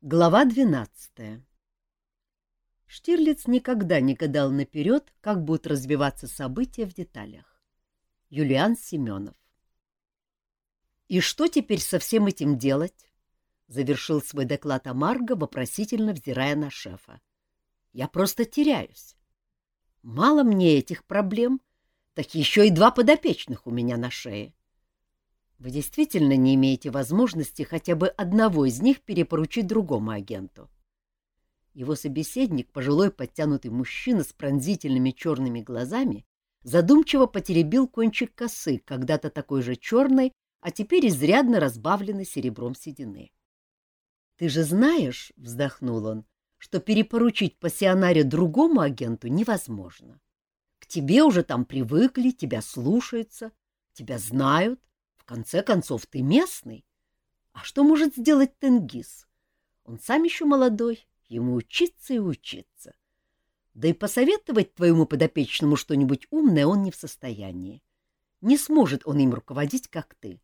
Глава двенадцатая Штирлиц никогда не гадал наперед, как будут развиваться события в деталях. Юлиан Семенов «И что теперь со всем этим делать?» — завершил свой доклад Амарго, вопросительно взирая на шефа. «Я просто теряюсь. Мало мне этих проблем, так еще и два подопечных у меня на шее. Вы действительно не имеете возможности хотя бы одного из них перепоручить другому агенту?» Его собеседник, пожилой подтянутый мужчина с пронзительными черными глазами, задумчиво потеребил кончик косы, когда-то такой же черной, а теперь изрядно разбавленной серебром седины. — Ты же знаешь, — вздохнул он, — что перепоручить пассионаре другому агенту невозможно. К тебе уже там привыкли, тебя слушаются, тебя знают. Конце концов, ты местный. А что может сделать Тенгиз? Он сам еще молодой, Ему учиться и учиться. Да и посоветовать твоему подопечному что-нибудь умное он не в состоянии. Не сможет он им руководить, как ты.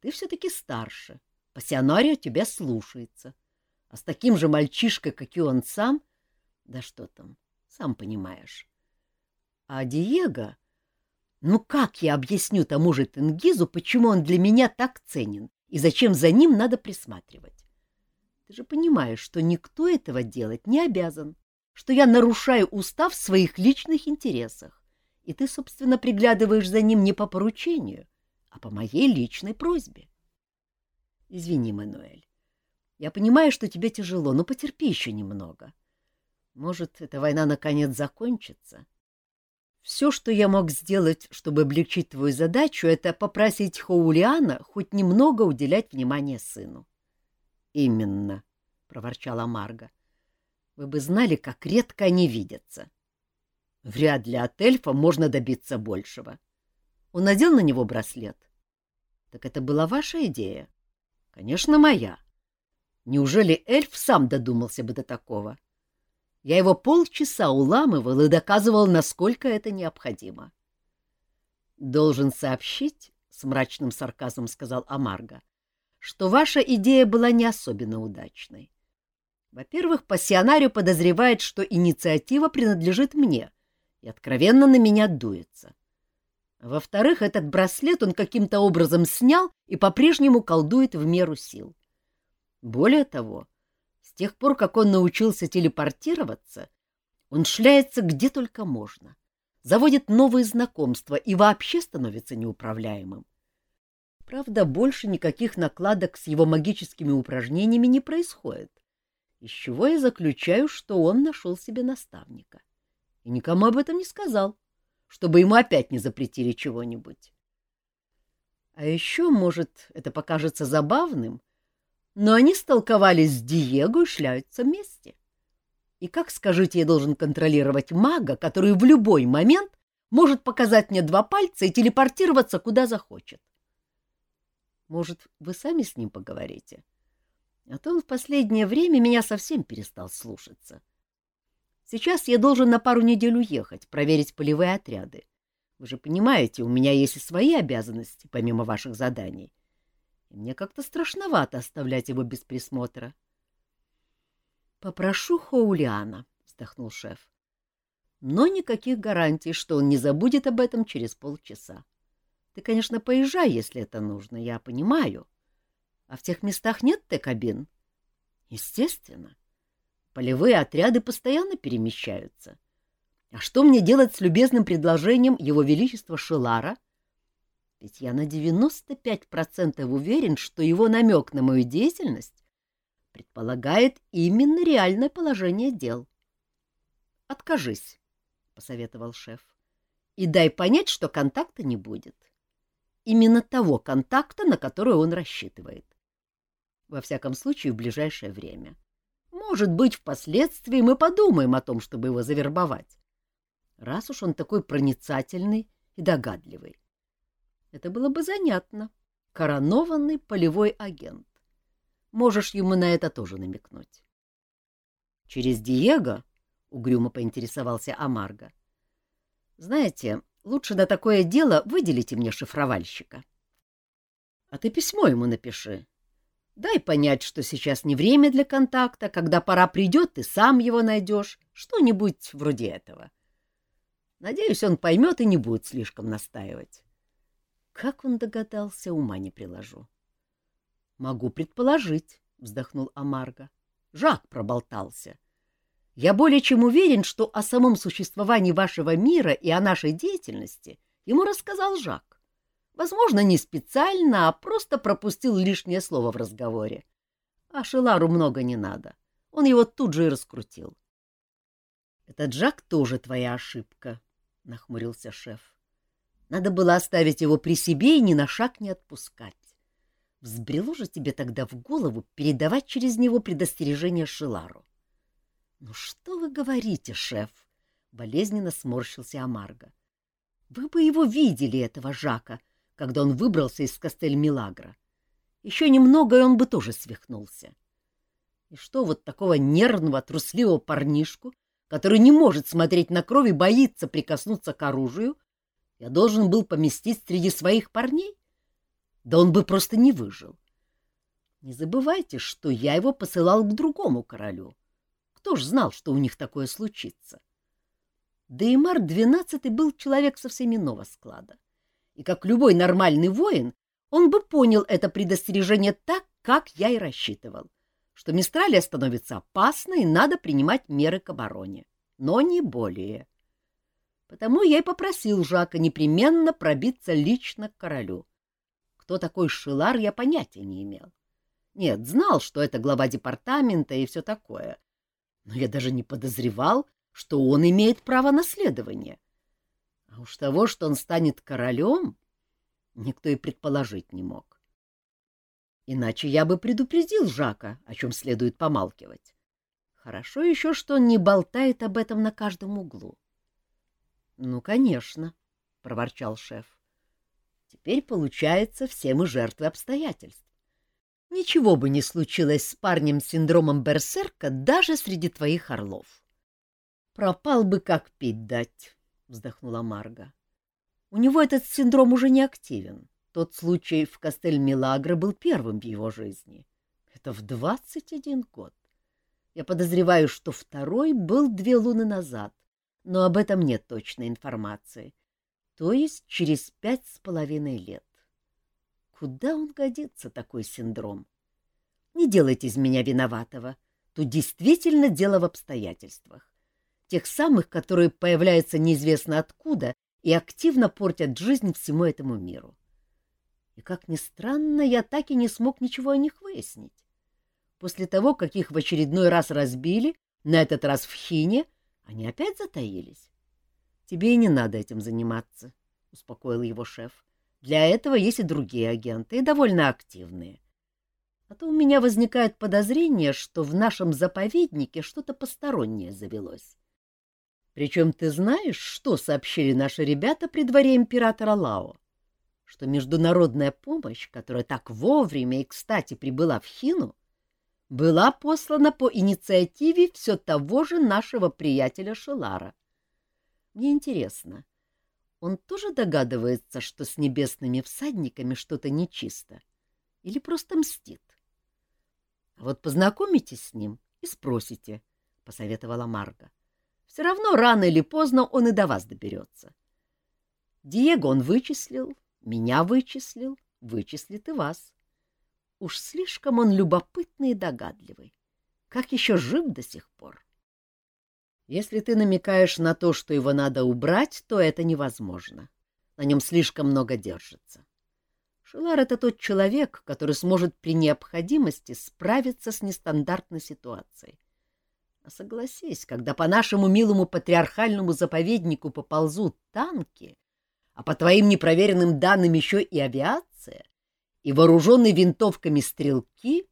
Ты все-таки старше, пассионария тебя слушается. А с таким же мальчишкой, как и он сам, да что там, сам понимаешь. А Диего... Ну как я объясню тому же Тенгизу, почему он для меня так ценен и зачем за ним надо присматривать? Ты же понимаешь, что никто этого делать не обязан, что я нарушаю устав в своих личных интересах, и ты, собственно, приглядываешь за ним не по поручению, а по моей личной просьбе. Извини, Мануэль. Я понимаю, что тебе тяжело, но потерпи еще немного. Может, эта война наконец закончится. Все, что я мог сделать, чтобы облегчить твою задачу, это попросить Хоулиана хоть немного уделять внимание сыну. Именно, — проворчала Марга. Вы бы знали, как редко они видятся. Вряд ли от эльфа можно добиться большего. Он надел на него браслет. Так это была ваша идея? Конечно, моя. Неужели эльф сам додумался бы до такого? Я его полчаса уламывал и доказывал, насколько это необходимо. Должен сообщить, — с мрачным сарказмом сказал Амарго, что ваша идея была не особенно удачной. Во-первых, пассионарио подозревает, что инициатива принадлежит мне и откровенно на меня дуется. Во-вторых, этот браслет он каким-то образом снял и по-прежнему колдует в меру сил. Более того, с тех пор, как он научился телепортироваться, он шляется где только можно, заводит новые знакомства и вообще становится неуправляемым. Правда, больше никаких накладок с его магическими упражнениями не происходит, из чего я заключаю, что он нашел себе наставника. И никому об этом не сказал, чтобы ему опять не запретили чего-нибудь. А еще, может, это покажется забавным, но они столковались с Диего и шляются вместе. И как, скажите, я должен контролировать мага, который в любой момент может показать мне два пальца и телепортироваться куда захочет? Может, вы сами с ним поговорите? А то он в последнее время меня совсем перестал слушаться. Сейчас я должен на пару недель уехать, проверить полевые отряды. Вы же понимаете, у меня есть и свои обязанности, помимо ваших заданий. И мне как-то страшновато оставлять его без присмотра. — Попрошу Хоулиана, — вздохнул шеф. — Но никаких гарантий, что он не забудет об этом через полчаса. — ты, конечно, поезжай, если это нужно, я понимаю. А в тех местах нет Т-кабин? Естественно. Полевые отряды постоянно перемещаются. А что мне делать с любезным предложением Его Величества Шелара? Ведь я на 95% уверен, что его намек на мою деятельность предполагает именно реальное положение дел. — Откажись, — посоветовал шеф, — и дай понять, что контакта не будет именно того контакта, на который он рассчитывает. Во всяком случае, в ближайшее время. Может быть, впоследствии мы подумаем о том, чтобы его завербовать. Раз уж он такой проницательный и догадливый. Это было бы занятно. Коронованный полевой агент. Можешь ему на это тоже намекнуть. Через Диего, — угрюмо поинтересовался Амарго. — Знаете, Лучше на такое дело выделите мне шифровальщика. — А ты письмо ему напиши. Дай понять, что сейчас не время для контакта, когда пора придет, ты сам его найдешь, что-нибудь вроде этого. Надеюсь, он поймет и не будет слишком настаивать. Как он догадался, ума не приложу. — Могу предположить, — вздохнул Амарго. Жак проболтался. Я более чем уверен, что о самом существовании вашего мира и о нашей деятельности ему рассказал Жак. Возможно, не специально, а просто пропустил лишнее слово в разговоре. А Шелару много не надо. Он его тут же и раскрутил. — Этот Джак тоже твоя ошибка, — нахмурился шеф. Надо было оставить его при себе и ни на шаг не отпускать. Взбрело же тебе тогда в голову передавать через него предостережение Шелару. — Ну что вы говорите, шеф? — болезненно сморщился Амарго. — Вы бы его видели, этого Жака, когда он выбрался из Кастель-Милагра. Еще немного, и он бы тоже свихнулся. И что вот такого нервного, трусливого парнишку, который не может смотреть на кровь и боится прикоснуться к оружию, я должен был поместить среди своих парней? Да он бы просто не выжил. Не забывайте, что я его посылал к другому королю. Кто ж знал, что у них такое случится? Да и XII был человек совсем иного склада и как любой нормальный воин, он бы понял это предостережение так, как я и рассчитывал, что Мистралия становится опасной и надо принимать меры к обороне, но не более. Потому я и попросил Жака непременно пробиться лично к королю. Кто такой Шилар, я понятия не имел. Нет, знал, что это глава департамента и все такое, но я даже не подозревал, что он имеет право наследования. А уж того, что он станет королем, никто и предположить не мог. Иначе я бы предупредил Жака, о чем следует помалкивать. Хорошо еще, что он не болтает об этом на каждом углу. — Ну, конечно, — проворчал шеф. — Теперь, получается, все мы жертвы обстоятельств. Ничего бы не случилось с парнем с синдромом Берсерка даже среди твоих орлов. Пропал бы, как пить дать. — вздохнула Марга. У него этот синдром уже не активен. Тот случай в Кастель-Милагро был первым в его жизни. Это в двадцать один год. Я подозреваю, что второй был две луны назад, но об этом нет точной информации. То есть через пять с половиной лет. Куда он годится, такой синдром? Не делайте из меня виноватого. Тут действительно дело в обстоятельствах тех самых, которые появляются неизвестно откуда и активно портят жизнь всему этому миру. И, как ни странно, я так и не смог ничего о них выяснить. После того, как их в очередной раз разбили, на этот раз в Хине, они опять затаились. — Тебе и не надо этим заниматься, — успокоил его шеф. — Для этого есть и другие агенты, и довольно активные. А то у меня возникает подозрение, что в нашем заповеднике что-то постороннее завелось. Причем ты знаешь, что сообщили наши ребята при дворе императора Лао? Что международная помощь, которая так вовремя и кстати прибыла в Хину, была послана по инициативе все того же нашего приятеля Шелара. Мне интересно, он тоже догадывается, что с небесными всадниками что-то нечисто? Или просто мстит? А вот познакомитесь с ним и спросите, — посоветовала Марга. Все равно рано или поздно он и до вас доберется. Диего он вычислил, меня вычислил, вычислит и вас. Уж слишком он любопытный и догадливый. Как еще жив до сих пор? Если ты намекаешь на то, что его надо убрать, то это невозможно. На нем слишком много держится. Шилар — это тот человек, который сможет при необходимости справиться с нестандартной ситуацией. А согласись, когда по нашему милому патриархальному заповеднику поползут танки, а по твоим непроверенным данным еще и авиация, и вооруженные винтовками стрелки,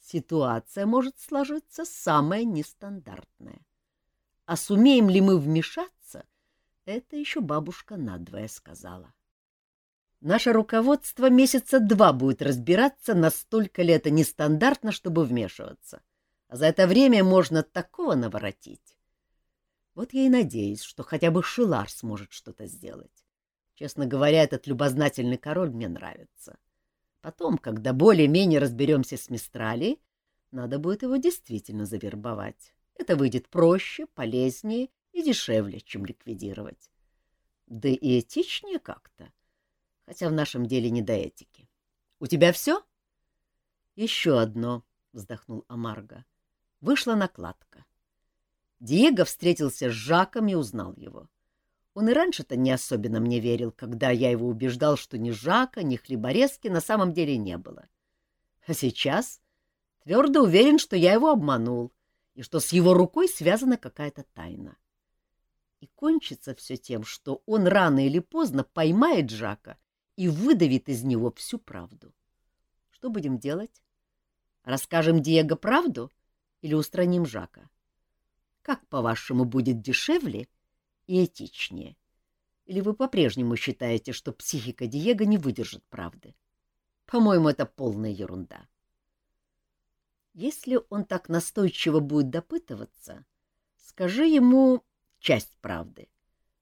ситуация может сложиться самая нестандартная. А сумеем ли мы вмешаться, это еще бабушка надвое сказала. Наше руководство месяца два будет разбираться, настолько ли это нестандартно, чтобы вмешиваться. — а за это время можно такого наворотить. Вот я и надеюсь, что хотя бы Шилар сможет что-то сделать. Честно говоря, этот любознательный король мне нравится. Потом, когда более-менее разберемся с Мистрали, надо будет его действительно завербовать. Это выйдет проще, полезнее и дешевле, чем ликвидировать. Да и этичнее как-то, хотя в нашем деле не до этики. У тебя все? — Еще одно, — вздохнул Амарго. Вышла накладка. Диего встретился с Жаком и узнал его. Он и раньше-то не особенно мне верил, когда я его убеждал, что ни Жака, ни хлеборезки на самом деле не было. А сейчас твердо уверен, что я его обманул и что с его рукой связана какая-то тайна. И кончится все тем, что он рано или поздно поймает Жака и выдавит из него всю правду. Что будем делать? Расскажем Диего правду или устраним Жака? Как, по-вашему, будет дешевле и этичнее? Или вы по-прежнему считаете, что психика Диего не выдержит правды? По-моему, это полная ерунда. Если он так настойчиво будет допытываться, скажи ему часть правды.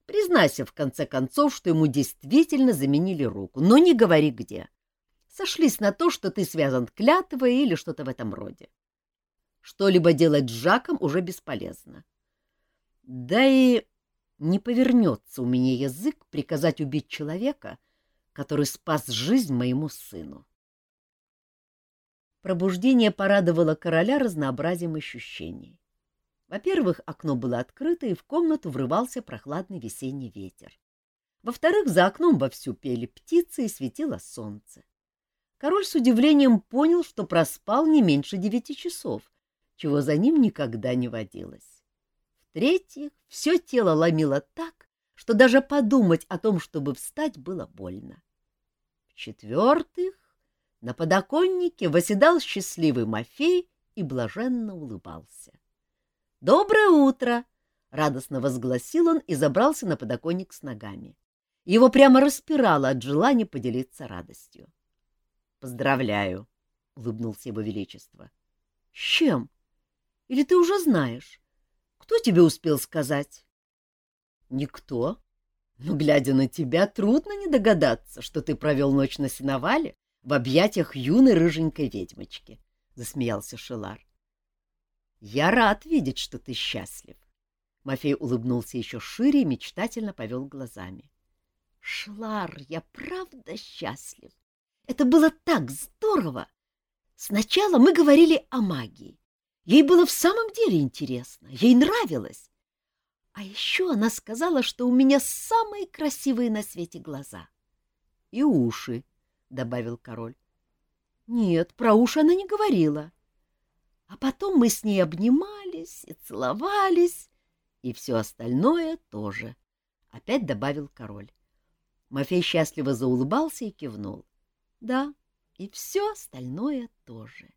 Признайся, в конце концов, что ему действительно заменили руку, но не говори где. Сошлись на то, что ты связан клятвой или что-то в этом роде. Что-либо делать с Жаком уже бесполезно. Да и не повернется у меня язык приказать убить человека, который спас жизнь моему сыну. Пробуждение порадовало короля разнообразием ощущений. Во-первых, окно было открыто, и в комнату врывался прохладный весенний ветер. Во-вторых, за окном вовсю пели птицы и светило солнце. Король с удивлением понял, что проспал не меньше девяти часов, чего за ним никогда не водилось. В-третьих, все тело ломило так, что даже подумать о том, чтобы встать, было больно. В-четвертых, на подоконнике восседал счастливый Мафей и блаженно улыбался. «Доброе утро!» — радостно возгласил он и забрался на подоконник с ногами. Его прямо распирало от желания поделиться радостью. «Поздравляю!» — улыбнулся его величество. «С чем? Или ты уже знаешь? Кто тебе успел сказать?» «Никто. Но, глядя на тебя, трудно не догадаться, что ты провел ночь на сеновале в объятиях юной рыженькой ведьмочки, — засмеялся Шелар. — Я рад видеть, что ты счастлив. Мафей улыбнулся еще шире и мечтательно повел глазами. — Шлар, я правда счастлив. Это было так здорово! Сначала мы говорили о магии. Ей было в самом деле интересно, ей нравилось. А еще она сказала, что у меня самые красивые на свете глаза. И уши, — добавил король. — Нет, про уши она не говорила. А потом мы с ней обнимались и целовались, и все остальное тоже, — опять добавил король. Мафей счастливо заулыбался и кивнул. — Да, и все остальное тоже.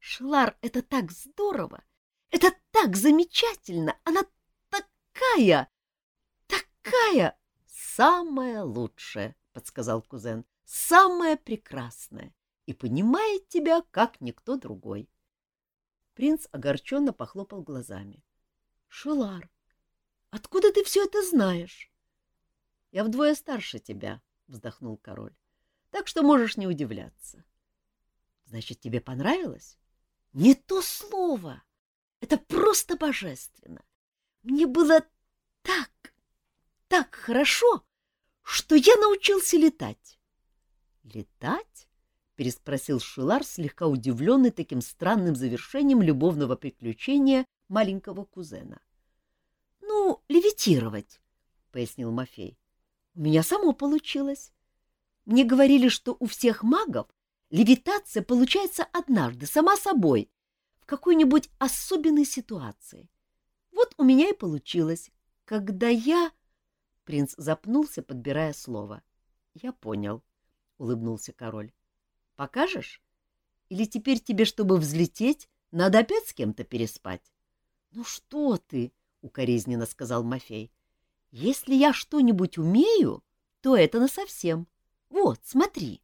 Шлар, это так здорово! Это так замечательно! Она такая! Такая! Самая лучшая, — подсказал кузен самое прекрасное и понимает тебя, как никто другой. Принц огорченно похлопал глазами. — Шелар, откуда ты все это знаешь? — Я вдвое старше тебя, — вздохнул король, — так что можешь не удивляться. — Значит, тебе понравилось? — Не то слово! Это просто божественно! Мне было так, так хорошо, что я научился летать. «Летать?» — переспросил Шилар, слегка удивленный таким странным завершением любовного приключения маленького кузена. «Ну, левитировать», — пояснил Мафей. «У меня само получилось. Мне говорили, что у всех магов левитация получается однажды, сама собой, в какой-нибудь особенной ситуации. Вот у меня и получилось, когда я...» Принц запнулся, подбирая слово. «Я понял», улыбнулся король. — Покажешь? Или теперь тебе, чтобы взлететь, надо опять с кем-то переспать? — Ну что ты, — укоризненно сказал Мафей. — Если я что-нибудь умею, то это насовсем. Вот, смотри.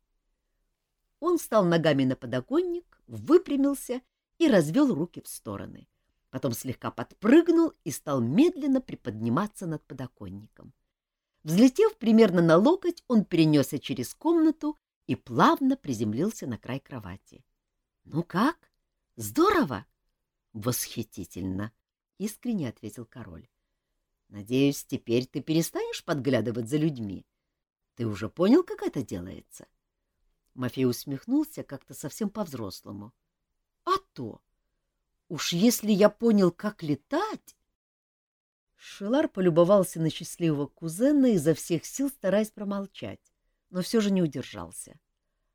Он встал ногами на подоконник, выпрямился и развел руки в стороны. Потом слегка подпрыгнул и стал медленно приподниматься над подоконником. — Взлетев примерно на локоть, он перенесся через комнату и плавно приземлился на край кровати. — Ну как? Здорово? — Восхитительно! — искренне ответил король. — Надеюсь, теперь ты перестанешь подглядывать за людьми. Ты уже понял, как это делается? Мафей усмехнулся как-то совсем по-взрослому. — А то! Уж если я понял, как летать... Шелар полюбовался на счастливого кузена изо всех сил, стараясь промолчать, но все же не удержался.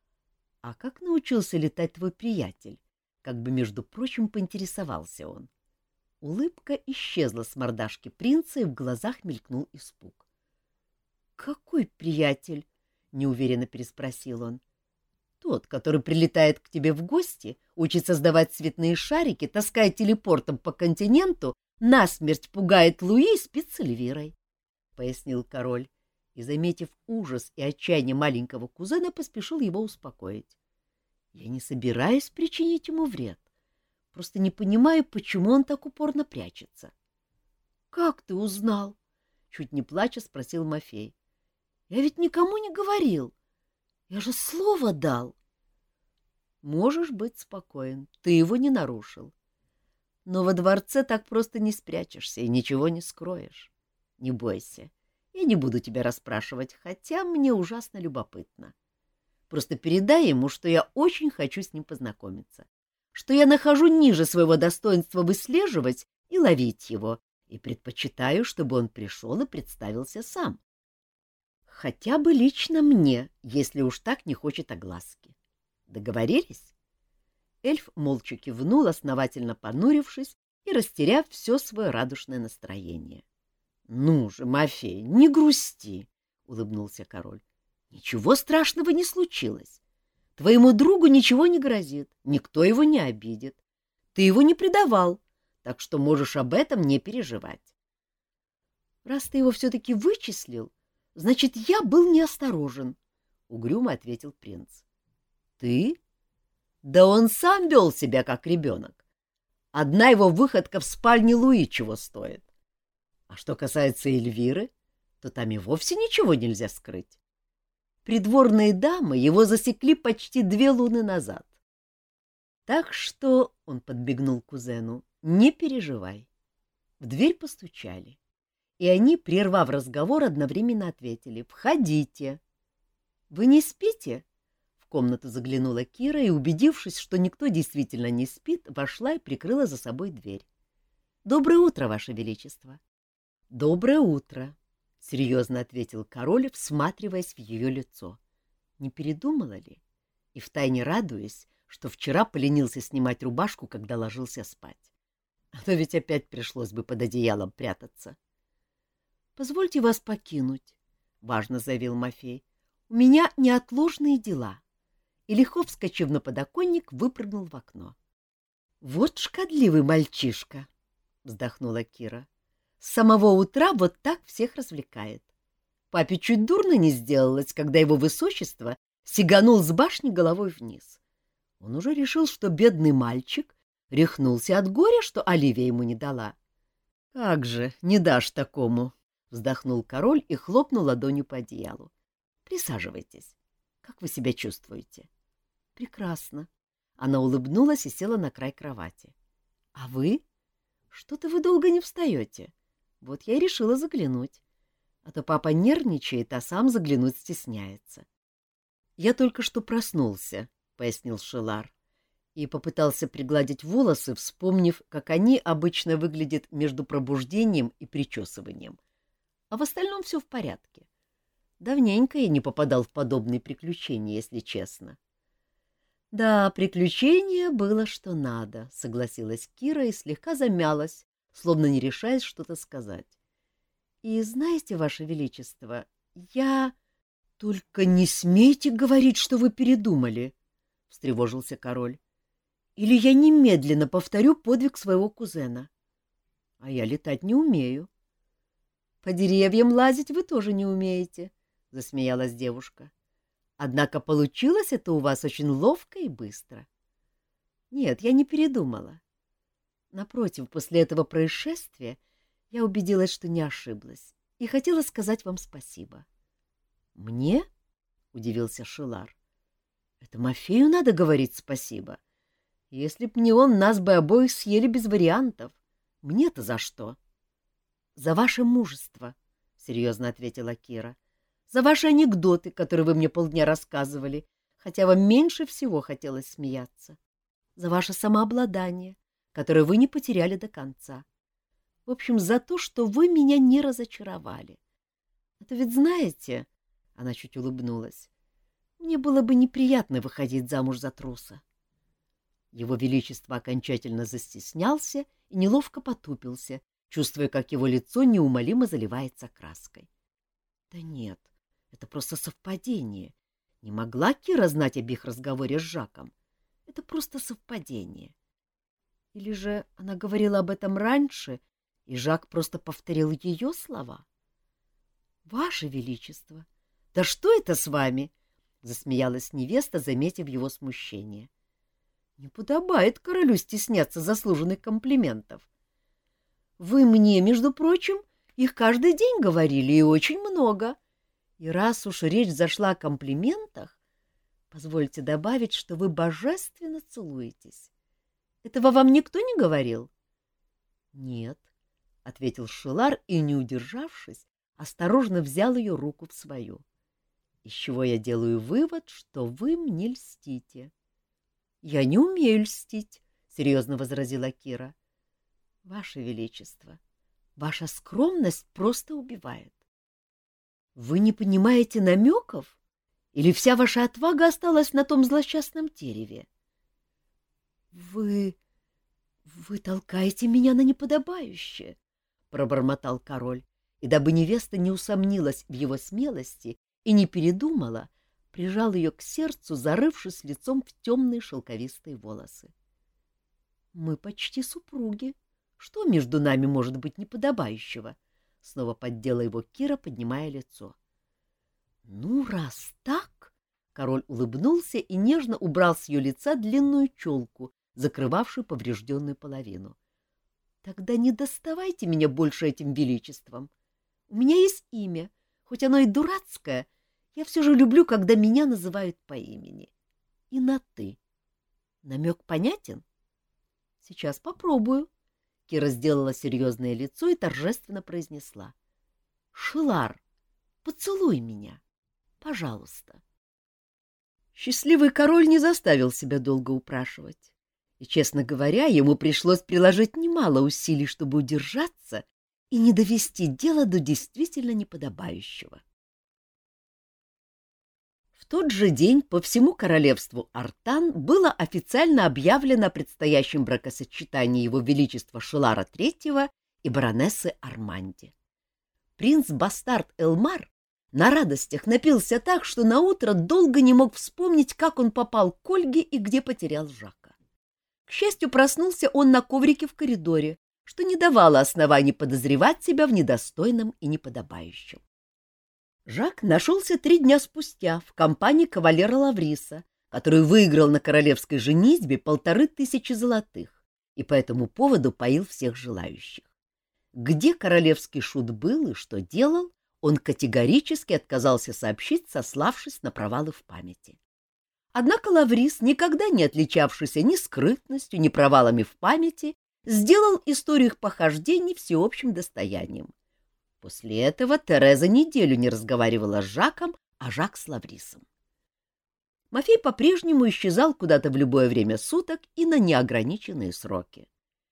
— А как научился летать твой приятель? Как бы, между прочим, поинтересовался он. Улыбка исчезла с мордашки принца, и в глазах мелькнул испуг. — Какой приятель? — неуверенно переспросил он. — Тот, который прилетает к тебе в гости, учит создавать цветные шарики, таскает телепортом по континенту насмерть пугает Луи и спит с Эльвирой, — пояснил король, и, заметив ужас и отчаяние маленького кузена, поспешил его успокоить. — Я не собираюсь причинить ему вред. Просто не понимаю, почему он так упорно прячется. — Как ты узнал? — чуть не плача спросил Мафей. — Я ведь никому не говорил. Я же слово дал. — Можешь быть спокоен, ты его не нарушил. Но во дворце так просто не спрячешься и ничего не скроешь. Не бойся, я не буду тебя расспрашивать, хотя мне ужасно любопытно. Просто передай ему, что я очень хочу с ним познакомиться, что я нахожу ниже своего достоинства выслеживать и ловить его, и предпочитаю, чтобы он пришел и представился сам. Хотя бы лично мне, если уж так не хочет огласки. Договорились? Эльф молча кивнул, основательно понурившись и растеряв все свое радушное настроение. — Ну же, Мафей, не грусти, — улыбнулся король. — Ничего страшного не случилось. Твоему другу ничего не грозит, никто его не обидит. Ты его не предавал, так что можешь об этом не переживать. — Раз ты его все-таки вычислил, значит, я был неосторожен, — угрюмо ответил принц. — Ты? Да он сам вел себя как ребенок. Одна его выходка в спальне Луи чего стоит. А что касается Эльвиры, то там и вовсе ничего нельзя скрыть. Придворные дамы его засекли почти две луны назад. Так что, — он подбегнул кузену, — не переживай. В дверь постучали, и они, прервав разговор, одновременно ответили «Входите». «Вы не спите?» комнату заглянула Кира и, убедившись, что никто действительно не спит, вошла и прикрыла за собой дверь. — Доброе утро, Ваше Величество! — Доброе утро! — серьезно ответил король, всматриваясь в ее лицо. Не передумала ли? И втайне радуясь, что вчера поленился снимать рубашку, когда ложился спать. А то ведь опять пришлось бы под одеялом прятаться. — Позвольте вас покинуть, — важно заявил Мафей. — У меня неотложные дела. — и, легко вскочив на подоконник, выпрыгнул в окно. — Вот шкодливый мальчишка! — вздохнула Кира. — С самого утра вот так всех развлекает. Папе чуть дурно не сделалось, когда его высочество сиганул с башни головой вниз. Он уже решил, что бедный мальчик рехнулся от горя, что Оливия ему не дала. — Как же, не дашь такому! — вздохнул король и хлопнул ладонью по одеялу. — Присаживайтесь. Как вы себя чувствуете? — Прекрасно. Она улыбнулась и села на край кровати. — А вы? Что-то вы долго не встаете. Вот я и решила заглянуть. А то папа нервничает, а сам заглянуть стесняется. — Я только что проснулся, — пояснил Шелар, и попытался пригладить волосы, вспомнив, как они обычно выглядят между пробуждением и причесыванием. А в остальном все в порядке. Давненько я не попадал в подобные приключения, если честно. — да, приключение было что надо, согласилась Кира и слегка замялась, словно не решаясь что-то сказать. И знаете, ваше величество, я только не смейте говорить, что вы передумали, встревожился король. Или я немедленно повторю подвиг своего кузена. А я летать не умею. По деревьям лазить вы тоже не умеете, засмеялась девушка. Однако получилось это у вас очень ловко и быстро. Нет, я не передумала. Напротив, после этого происшествия я убедилась, что не ошиблась, и хотела сказать вам спасибо. — Мне? — удивился Шилар. Это Мафею надо говорить спасибо. Если б не он, нас бы обоих съели без вариантов. Мне-то за что? — За ваше мужество, — серьезно ответила Кира. — За ваши анекдоты, которые вы мне полдня рассказывали, хотя вам меньше всего хотелось смеяться. За ваше самообладание, которое вы не потеряли до конца. В общем, за то, что вы меня не разочаровали. Это ведь знаете, — она чуть улыбнулась, — мне было бы неприятно выходить замуж за труса. Его Величество окончательно застеснялся и неловко потупился, чувствуя, как его лицо неумолимо заливается краской. Да нет, это просто совпадение. Не могла Кира знать об их разговоре с Жаком. Это просто совпадение. Или же она говорила об этом раньше, и Жак просто повторил ее слова? — Ваше Величество! Да что это с вами? — засмеялась невеста, заметив его смущение. — не подобает королю стесняться заслуженных комплиментов. Вы мне, между прочим, их каждый день говорили, и очень много. И раз уж речь зашла о комплиментах, позвольте добавить, что вы божественно целуетесь. Этого вам никто не говорил? — Нет, — ответил Шилар и, не удержавшись, осторожно взял ее руку в свою. — Из чего я делаю вывод, что вы мне льстите. —— Я не умею льстить, — серьезно возразила Кира. — Ваше Величество, ваша скромность просто убивает. — Вы не понимаете намеков? Или вся ваша отвага осталась на том злосчастном дереве? — Вы... вы толкаете меня на неподобающее, — пробормотал король, и дабы невеста не усомнилась в его смелости и не передумала, — прижал ее к сердцу, зарывшись лицом в темные шелковистые волосы. — Мы почти супруги. Что между нами может быть неподобающего? — снова поддела его Кира, поднимая лицо. — Ну, раз так... Король улыбнулся и нежно убрал с ее лица длинную челку, закрывавшую поврежденную половину. — Тогда не доставайте меня больше этим величеством. У меня есть имя, хоть оно и дурацкое, — я все же люблю, когда меня называют по имени. И на «ты». Намек понятен? Сейчас попробую. Кира сделала серьезное лицо и торжественно произнесла. Шилар, поцелуй меня, пожалуйста. Счастливый король не заставил себя долго упрашивать. И, честно говоря, ему пришлось приложить немало усилий, чтобы удержаться и не довести дело до действительно неподобающего. — тот же день по всему королевству Артан было официально объявлено о предстоящем бракосочетании его величества Шелара III и баронессы Арманди. Принц-бастард Элмар на радостях напился так, что наутро долго не мог вспомнить, как он попал к Ольге и где потерял Жака. К счастью, проснулся он на коврике в коридоре, что не давало оснований подозревать себя в недостойном и неподобающем. Жак нашелся три дня спустя в компании кавалера Лавриса, который выиграл на королевской женитьбе полторы тысячи золотых и по этому поводу поил всех желающих. Где королевский шут был и что делал, он категорически отказался сообщить, сославшись на провалы в памяти. Однако Лаврис, никогда не отличавшийся ни скрытностью, ни провалами в памяти, сделал историю их похождений всеобщим достоянием, После этого Тереза неделю не разговаривала с Жаком, а Жак с Лаврисом. Мафей по-прежнему исчезал куда-то в любое время суток и на неограниченные сроки.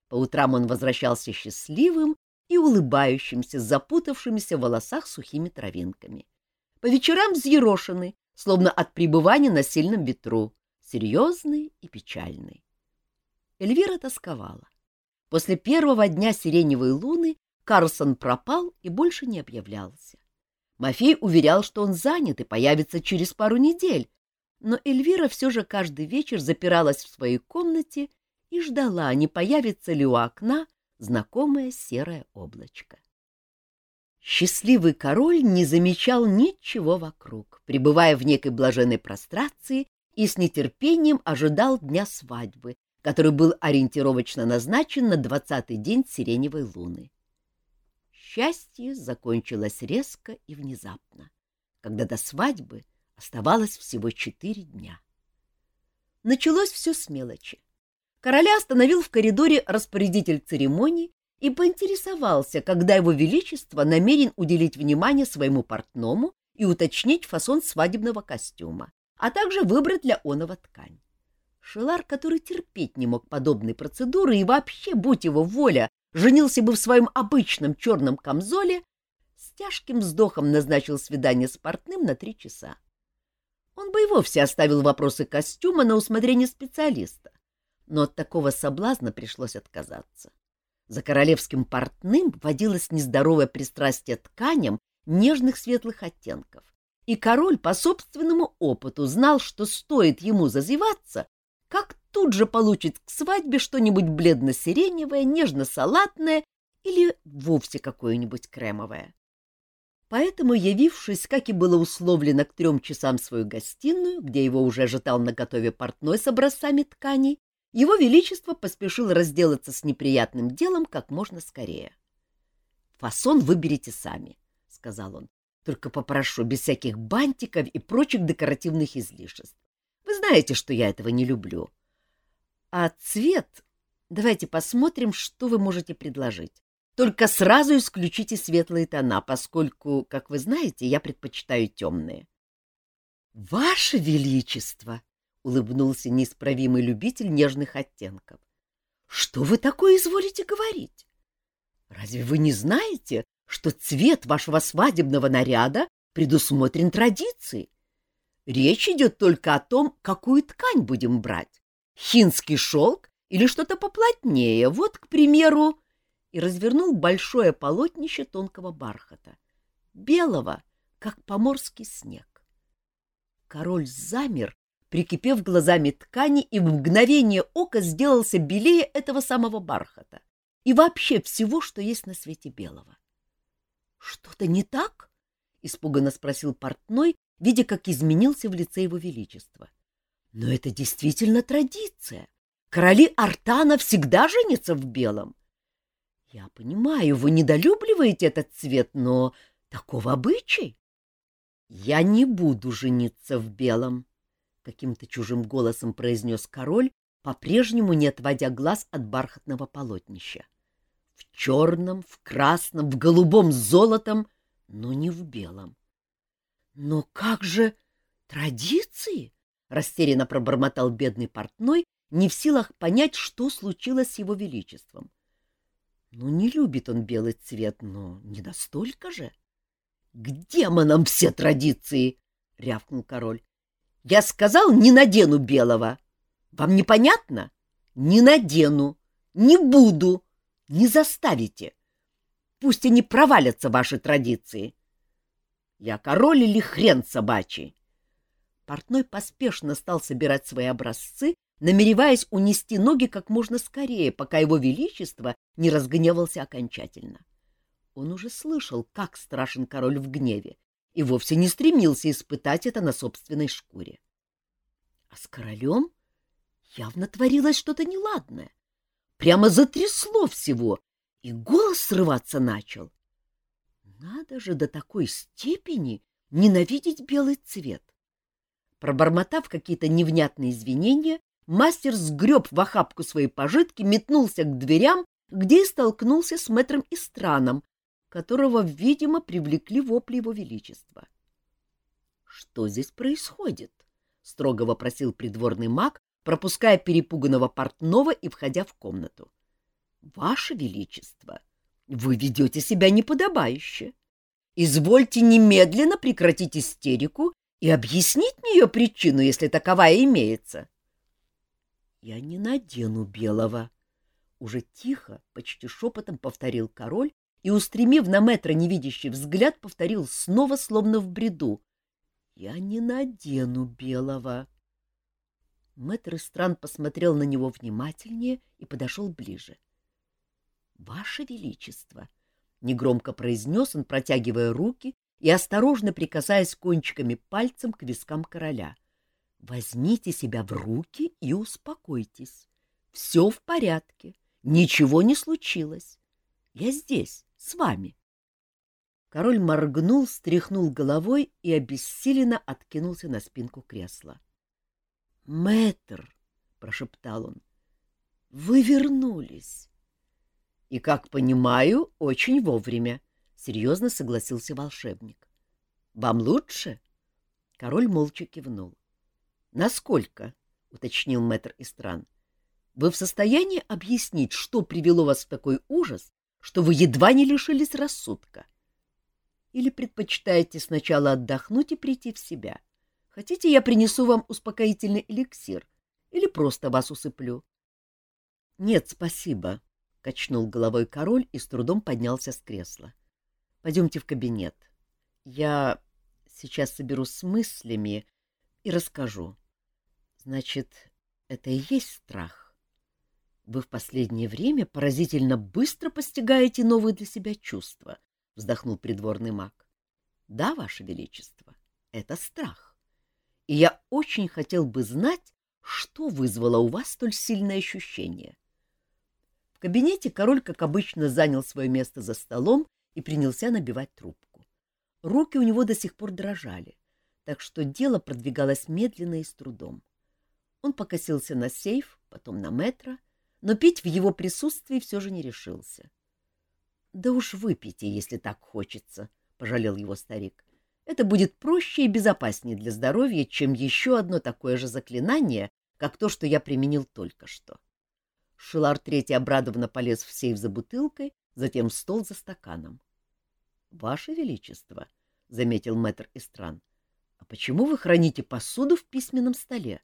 По утрам он возвращался счастливым и улыбающимся с запутавшимися в волосах сухими травинками. По вечерам взъерошенный, словно от пребывания на сильном ветру, серьезный и печальный. Эльвира тосковала. После первого дня сиреневой луны Карлсон пропал и больше не объявлялся. Мафей уверял, что он занят и появится через пару недель, но Эльвира все же каждый вечер запиралась в своей комнате и ждала, не появится ли у окна знакомое серое облачко. Счастливый король не замечал ничего вокруг, пребывая в некой блаженной прострации и с нетерпением ожидал дня свадьбы, который был ориентировочно назначен на двадцатый день сиреневой луны. Счастье закончилось резко и внезапно, когда до свадьбы оставалось всего четыре дня. Началось все с мелочи. Короля остановил в коридоре распорядитель церемоний и поинтересовался, когда его величество намерен уделить внимание своему портному и уточнить фасон свадебного костюма, а также выбрать для оного ткань. Шелар, который терпеть не мог подобной процедуры и вообще, будь его воля, женился бы в своем обычном черном камзоле, с тяжким вздохом назначил свидание с портным на три часа. Он бы и вовсе оставил вопросы костюма на усмотрение специалиста, но от такого соблазна пришлось отказаться. За королевским портным водилось нездоровое пристрастие тканям нежных светлых оттенков, и король по собственному опыту знал, что стоит ему зазеваться, как тут же получит к свадьбе что-нибудь бледно-сиреневое, нежно-салатное или вовсе какое-нибудь кремовое. Поэтому, явившись, как и было условлено, к трем часам в свою гостиную, где его уже ожидал наготове портной с образцами тканей, его Величество поспешил разделаться с неприятным делом как можно скорее. «Фасон выберите сами», — сказал он. «Только попрошу, без всяких бантиков и прочих декоративных излишеств. Вы знаете, что я этого не люблю. А цвет... Давайте посмотрим, что вы можете предложить. Только сразу исключите светлые тона, поскольку, как вы знаете, я предпочитаю темные. — Ваше Величество! — улыбнулся неисправимый любитель нежных оттенков. — Что вы такое изволите говорить? Разве вы не знаете, что цвет вашего свадебного наряда предусмотрен традицией? Речь идет только о том, какую ткань будем брать. Хинский шелк или что-то поплотнее. Вот, к примеру, и развернул большое полотнище тонкого бархата, белого, как поморский снег. Король замер, прикипев глазами ткани, и в мгновение ока сделался белее этого самого бархата и вообще всего, что есть на свете белого. — Что-то не так? — испуганно спросил портной, видя, как изменился в лице его величества. — Но это действительно традиция. Короли Артана всегда женятся в белом. — Я понимаю, вы недолюбливаете этот цвет, но такого обычай. — Я не буду жениться в белом, — каким-то чужим голосом произнес король, по-прежнему не отводя глаз от бархатного полотнища. В черном, в красном, в голубом с золотом, но не в белом. — Но как же традиции? — растерянно пробормотал бедный портной, не в силах понять, что случилось с его величеством. Ну, не любит он белый цвет, но не настолько же. — К демонам все традиции! — рявкнул король. — Я сказал, не надену белого. Вам непонятно? Не надену, не буду, не заставите. Пусть они провалятся, ваши традиции. Я король или хрен собачий? Портной поспешно стал собирать свои образцы намереваясь унести ноги как можно скорее, пока его величество не разгневался окончательно. Он уже слышал, как страшен король в гневе, и вовсе не стремился испытать это на собственной шкуре. А с королем явно творилось что-то неладное. Прямо затрясло всего, и голос срываться начал. Надо же до такой степени ненавидеть белый цвет. Пробормотав какие-то невнятные извинения, мастер сгреб в охапку свои пожитки, метнулся к дверям, где и столкнулся с мэтром Истраном, которого, видимо, привлекли вопли его величества. — Что здесь происходит? — строго вопросил придворный маг, пропуская перепуганного портного и входя в комнату. — Ваше величество, вы ведете себя неподобающе. Извольте немедленно прекратить истерику и объяснить мне ее причину, если таковая имеется. — я не надену белого. Уже тихо, почти шепотом повторил король и, устремив на метра невидящий взгляд, повторил снова, словно в бреду. Я не надену белого. Мэтр Стран посмотрел на него внимательнее и подошел ближе. — Ваше Величество! — негромко произнес он, протягивая руки и осторожно прикасаясь кончиками пальцем к вискам короля — Возьмите себя в руки и успокойтесь. Все в порядке, ничего не случилось. Я здесь, с вами. Король моргнул, стряхнул головой и обессиленно откинулся на спинку кресла. — Мэтр, — прошептал он, — вы вернулись. — И, как понимаю, очень вовремя, — серьезно согласился волшебник. — Вам лучше? Король молча кивнул. — Насколько? — уточнил мэтр Истран. — Вы в состоянии объяснить, что привело вас в такой ужас, что вы едва не лишились рассудка? Или предпочитаете сначала отдохнуть и прийти в себя? Хотите, я принесу вам успокоительный эликсир? Или просто вас усыплю? — Нет, спасибо, — качнул головой король и с трудом поднялся с кресла. — Пойдемте в кабинет. Я сейчас соберусь с мыслями и расскажу. Значит, это и есть страх. Вы в последнее время поразительно быстро постигаете новые для себя чувства, — вздохнул придворный маг. — Да, Ваше Величество, это страх. И я очень хотел бы знать, что вызвало у вас столь сильное ощущение. В кабинете король, как обычно, занял свое место за столом и принялся набивать трубку. Руки у него до сих пор дрожали, так что дело продвигалось медленно и с трудом. Он покосился на сейф, потом на метро, но пить в его присутствии все же не решился. — Да уж выпейте, если так хочется, — пожалел его старик. — Это будет проще и безопаснее для здоровья, чем еще одно такое же заклинание, как то, что я применил только что. — Шилар Третий обрадованно полез в сейф за бутылкой, затем в стол за стаканом. — Ваше Величество, — заметил мэтр Истран, — а почему вы храните посуду в письменном столе?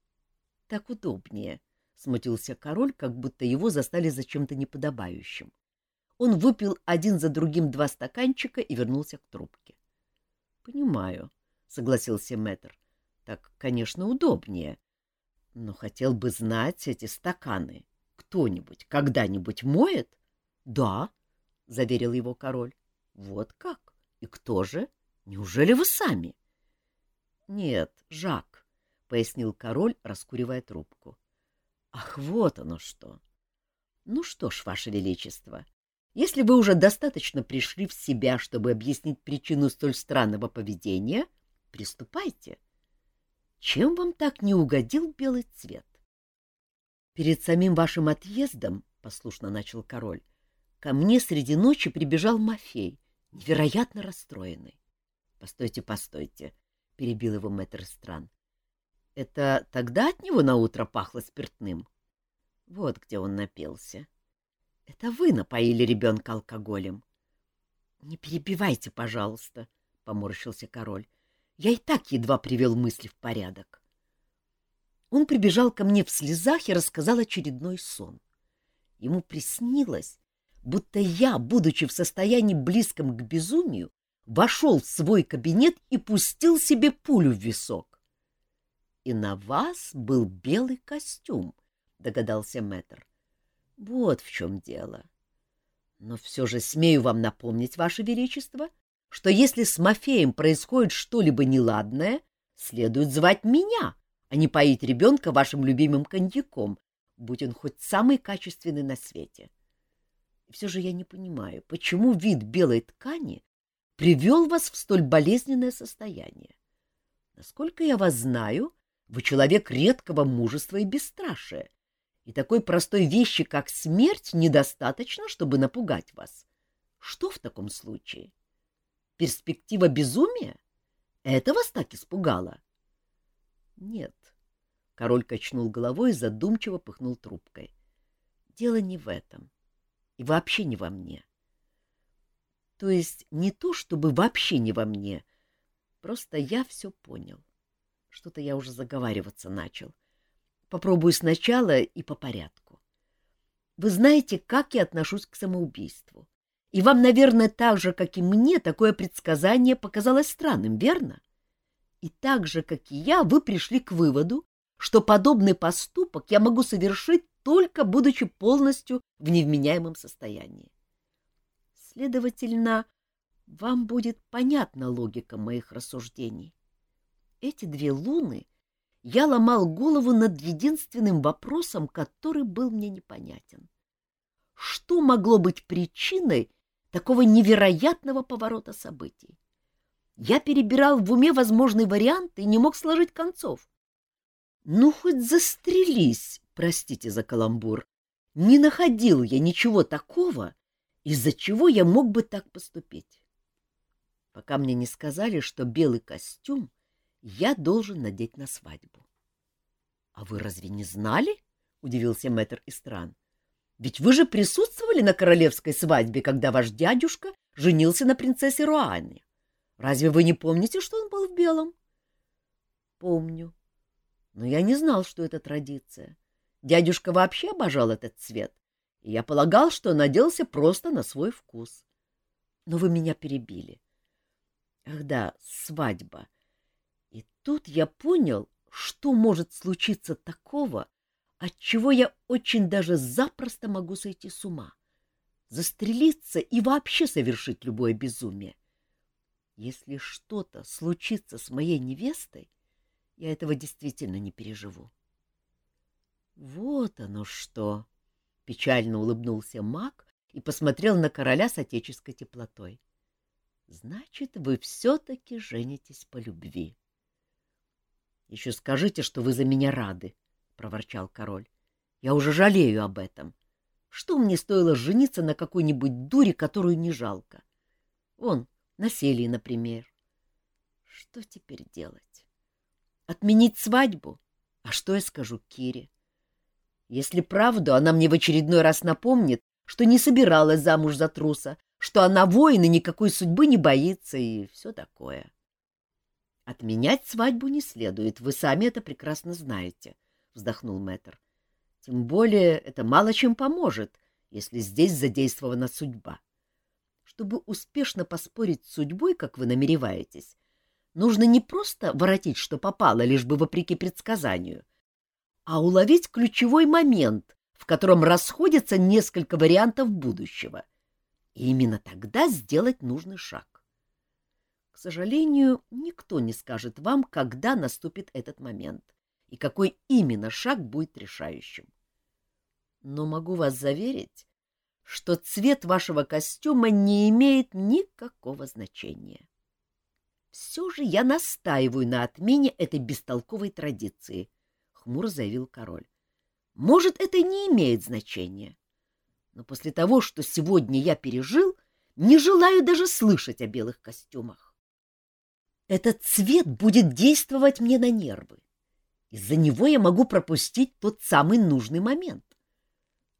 — Так удобнее, — смутился король, как будто его застали за чем-то неподобающим. Он выпил один за другим два стаканчика и вернулся к трубке. — Понимаю, — согласился мэтр. — Так, конечно, удобнее. — но хотел бы знать эти стаканы. Кто-нибудь когда-нибудь моет? — Да, — заверил его король. — Вот как? И кто же? Неужели вы сами? — Нет, Жак, — пояснил король, раскуривая трубку. — Ах, вот оно что! Ну что ж, ваше величество, если вы уже достаточно пришли в себя, чтобы объяснить причину столь странного поведения, приступайте. — чем вам так не угодил белый цвет? — Перед самим вашим отъездом, — послушно начал король, — ко мне среди ночи прибежал Мафей, невероятно расстроенный. — Постойте, постойте, — перебил его мэтр стран. — Это тогда от него наутро пахло спиртным? Вот где он напился. Это вы напоили ребенка алкоголем. — Не перебивайте, пожалуйста, — поморщился король. Я и так едва привел мысли в порядок. Он прибежал ко мне в слезах и рассказал очередной сон. Ему приснилось, будто я, будучи в состоянии близком к безумию, вошел в свой кабинет и пустил себе пулю в висок. — И на вас был белый костюм, — догадался мэтр. — Вот в чем дело. Но все же смею вам напомнить, Ваше Величество, что если с Мафеем происходит что-либо неладное, следует звать меня, а не поить ребенка вашим любимым коньяком, будь он хоть самый качественный на свете. Все же я не понимаю, почему вид белой ткани привел вас в столь болезненное состояние. Насколько я вас знаю, вы человек редкого мужества и бесстрашия, и такой простой вещи, как смерть, недостаточно, чтобы напугать вас. Что в таком случае? — Перспектива безумия? Это вас так испугало? — Нет. Король качнул головой и задумчиво пыхнул трубкой. — Дело не в этом. И вообще не во мне. То есть не то, чтобы вообще не во мне. Просто я все понял. Что-то я уже заговариваться начал. Попробую сначала и по порядку. Вы знаете, как я отношусь к самоубийству. И вам, наверное, так же, как и мне, такое предсказание показалось странным, верно? И так же, как и я, вы пришли к выводу, что подобный поступок я могу совершить только будучи полностью в невменяемом состоянии. Следовательно, вам будет понятна логика моих рассуждений. Эти две луны я ломал голову над единственным вопросом, который был мне непонятен. Что могло быть причиной такого невероятного поворота событий. Я перебирал в уме возможные варианты и не мог сложить концов. Ну, хоть застрелись, простите за каламбур. Не находил я ничего такого, из-за чего я мог бы так поступить. Пока мне не сказали, что белый костюм я должен надеть на свадьбу. — А вы разве не знали? — удивился мэтр Истран. — Ведь вы же присутствовали на королевской свадьбе, когда ваш дядюшка женился на принцессе Руане. Разве вы не помните, что он был в белом? — Помню. Но я не знал, что это традиция. Дядюшка вообще обожал этот цвет, и я полагал, что наделся просто на свой вкус. Но вы меня перебили. Ах да, свадьба. И тут я понял, что может случиться такого, от чего я очень даже запросто могу сойти с ума, застрелиться и вообще совершить любое безумие. Если что-то случится с моей невестой, я этого действительно не переживу. Вот оно что! Печально улыбнулся маг и посмотрел на короля с отеческой теплотой. Значит, вы все-таки женитесь по любви. Еще скажите, что вы за меня рады, проворчал король. Я уже жалею об этом. Что мне стоило жениться на какой-нибудь дуре, которую не жалко? Вон, на Селии, например. Что теперь делать? Отменить свадьбу? А что я скажу Кире? Если правду, она мне в очередной раз напомнит, что не собиралась замуж за труса, что она воин и никакой судьбы не боится и все такое. Отменять свадьбу не следует, вы сами это прекрасно знаете, — вздохнул мэтр. Тем более это мало чем поможет, если здесь задействована судьба. Чтобы успешно поспорить с судьбой, как вы намереваетесь, нужно не просто воротить, что попало, лишь бы вопреки предсказанию, а уловить ключевой момент, в котором расходятся несколько вариантов будущего. И именно тогда сделать нужный шаг. К сожалению, никто не скажет вам, когда наступит этот момент и какой именно шаг будет решающим. Но могу вас заверить, что цвет вашего костюма не имеет никакого значения. Все же я настаиваю на отмене этой бестолковой традиции —— хмуро заявил король. — Может, это не имеет значения. Но после того, что сегодня я пережил, не желаю даже слышать о белых костюмах. Этот цвет будет действовать мне на нервы. Из-за него я могу пропустить тот самый нужный момент.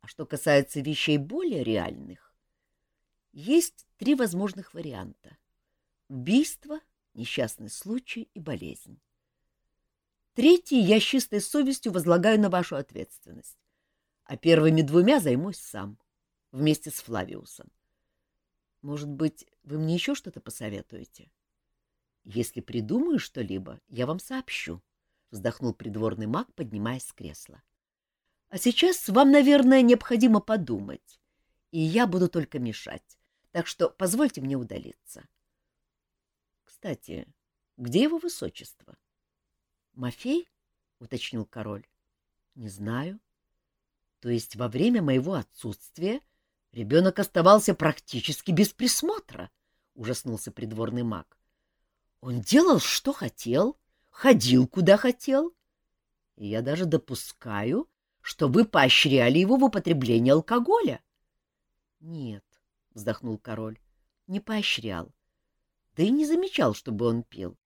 А что касается вещей более реальных, есть три возможных варианта. Убийство, несчастный случай и болезнь. Третий я с чистой совестью возлагаю на вашу ответственность. А первыми двумя займусь сам, вместе с Флавиусом. Может быть, вы мне еще что-то посоветуете? Если придумаю что-либо, я вам сообщу, — вздохнул придворный маг, поднимаясь с кресла. А сейчас вам, наверное, необходимо подумать, и я буду только мешать, так что позвольте мне удалиться. Кстати, где его высочество? — Мафей? — уточнил король. — Не знаю. То есть во время моего отсутствия ребенок оставался практически без присмотра, — ужаснулся придворный маг. Он делал, что хотел, ходил, куда хотел. И я даже допускаю, что вы поощряли его в употреблении алкоголя. — Нет, — вздохнул король, — не поощрял. Да и не замечал, чтобы он пил.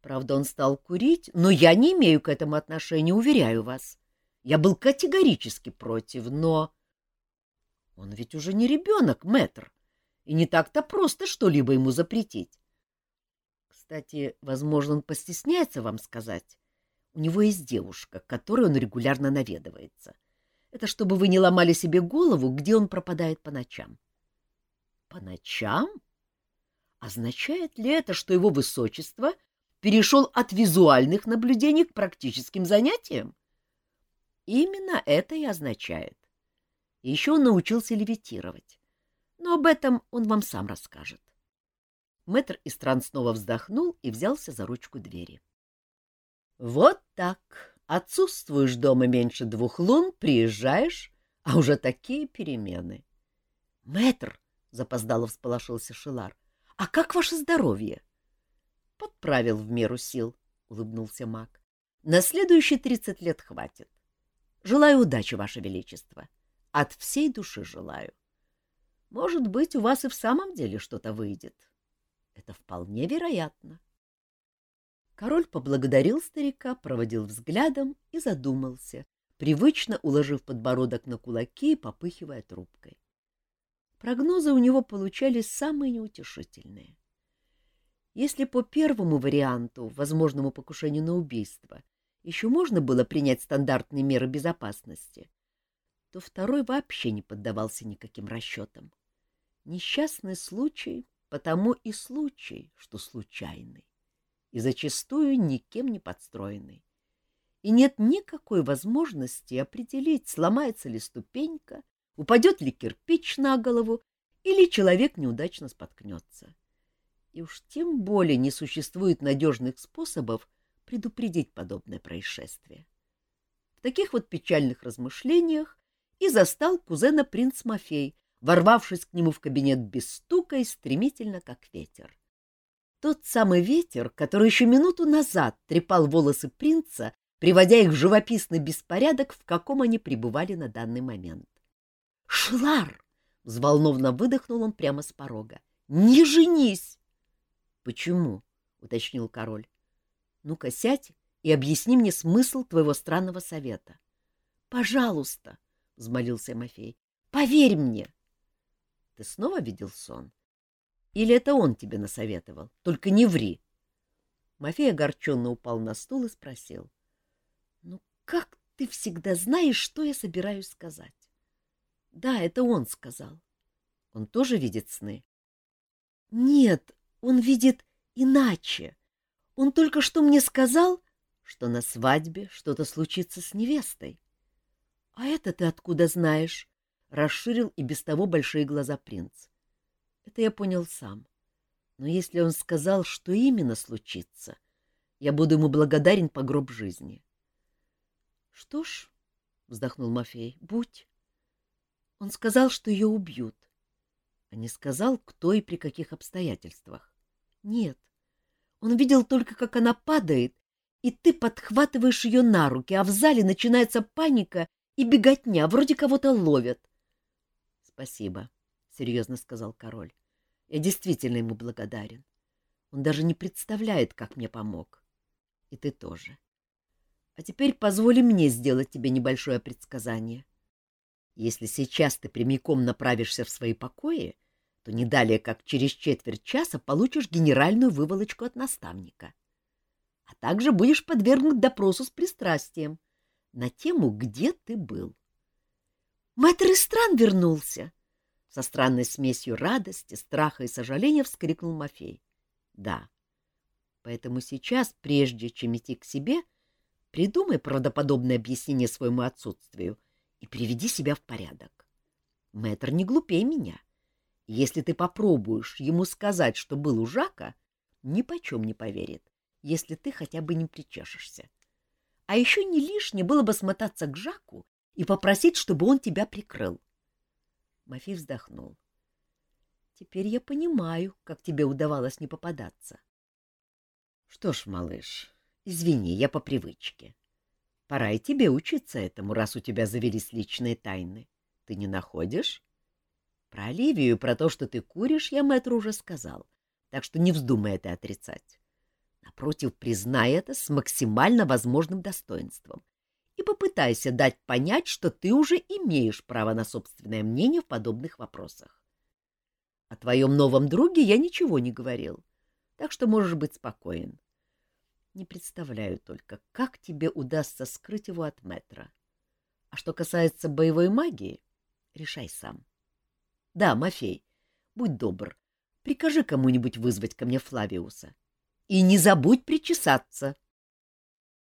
Правда, он стал курить, но я не имею к этому отношения, уверяю вас. Я был категорически против, но... Он ведь уже не ребенок, мэтр, и не так-то просто что-либо ему запретить. Кстати, возможно, он постесняется вам сказать. У него есть девушка, к которой он регулярно наведывается. Это чтобы вы не ломали себе голову, где он пропадает по ночам. — По ночам? Означает ли это, что его высочество перешел от визуальных наблюдений к практическим занятиям? Именно это и означает. еще он научился левитировать. Но об этом он вам сам расскажет. Мэтр Истран снова вздохнул и взялся за ручку двери. — Вот так. Отсутствуешь дома меньше двух лун, приезжаешь, а уже такие перемены. — Мэтр, — запоздало всполошился Шилар, — а как ваше здоровье? — Подправил в меру сил, — улыбнулся маг. На следующие тридцать лет хватит. Желаю удачи, Ваше Величество. От всей души желаю. Может быть, у вас и в самом деле что-то выйдет. Это вполне вероятно. Король поблагодарил старика, проводил взглядом и задумался, привычно уложив подбородок на кулаки и попыхивая трубкой. Прогнозы у него получались самые неутешительные. Если по первому варианту, возможному покушению на убийство, еще можно было принять стандартные меры безопасности, то второй вообще не поддавался никаким расчетам. Несчастный случай, потому и случай, что случайный, и зачастую никем не подстроенный. И нет никакой возможности определить, сломается ли ступенька, упадет ли кирпич на голову или человек неудачно споткнется. И уж тем более не существует надежных способов предупредить подобное происшествие. В таких вот печальных размышлениях и застал кузена принц Мафей, ворвавшись к нему в кабинет без стука и стремительно, как ветер. Тот самый ветер, который еще минуту назад трепал волосы принца, приводя их в живописный беспорядок, в каком они пребывали на данный момент. «Шлар!» — взволнованно выдохнул он прямо с порога. «Не женись!» «Почему?» — уточнил король. «Ну-ка, сядь и объясни мне смысл твоего странного совета». «Пожалуйста!» — взмолился Мафей. «Поверь мне!» «Ты снова видел сон? Или это он тебе насоветовал? Только не ври!» Мафей огорченно упал на стул и спросил. «Ну как ты всегда знаешь, что я собираюсь сказать?» Да, это он сказал. Он тоже видит сны? Нет, он видит иначе. Он только что мне сказал, что на свадьбе что-то случится с невестой. — А это ты откуда знаешь? — расширил и без того большие глаза принц. Это я понял сам. Но если он сказал, что именно случится, я буду ему благодарен по гроб жизни. — Что ж, — вздохнул Мафей, — будь. Он сказал, что ее убьют. А не сказал, кто и при каких обстоятельствах. Нет. Он видел только, как она падает, и ты подхватываешь ее на руки, а в зале начинается паника и беготня, вроде кого-то ловят. — Спасибо, — серьезно сказал король. — Я действительно ему благодарен. Он даже не представляет, как мне помог. И ты тоже. А теперь позволь мне сделать тебе небольшое предсказание. — если сейчас ты прямиком направишься в свои покои, то не далее, как через четверть часа получишь генеральную выволочку от наставника. А также будешь подвергнут допросу с пристрастием на тему, где ты был. «Мэтр Истран вернулся!» Со странной смесью радости, страха и сожаления вскрикнул Мафей. «Да. Поэтому сейчас, прежде чем идти к себе, придумай правдоподобное объяснение своему отсутствию и приведи себя в порядок. Мэтр не глупей меня. Если ты попробуешь ему сказать, что был у Жака, ни почем не поверит, если ты хотя бы не причешешься. А еще не лишнее было бы смотаться к Жаку и попросить, чтобы он тебя прикрыл. Мафи вздохнул. Теперь я понимаю, как тебе удавалось не попадаться. Что ж, малыш, извини, я по привычке. Пора и тебе учиться этому, раз у тебя завелись личные тайны. Ты не находишь? Про Оливию, про то, что ты куришь, я мэтру уже сказал, так что не вздумай это отрицать. Напротив, признай это с максимально возможным достоинством и попытайся дать понять, что ты уже имеешь право на собственное мнение в подобных вопросах. О твоем новом друге я ничего не говорил, так что можешь быть спокоен. Не представляю только, как тебе удастся скрыть его от метра. А что касается боевой магии, решай сам. Да, Мафей, будь добр, прикажи кому-нибудь вызвать ко мне Флавиуса. И не забудь причесаться.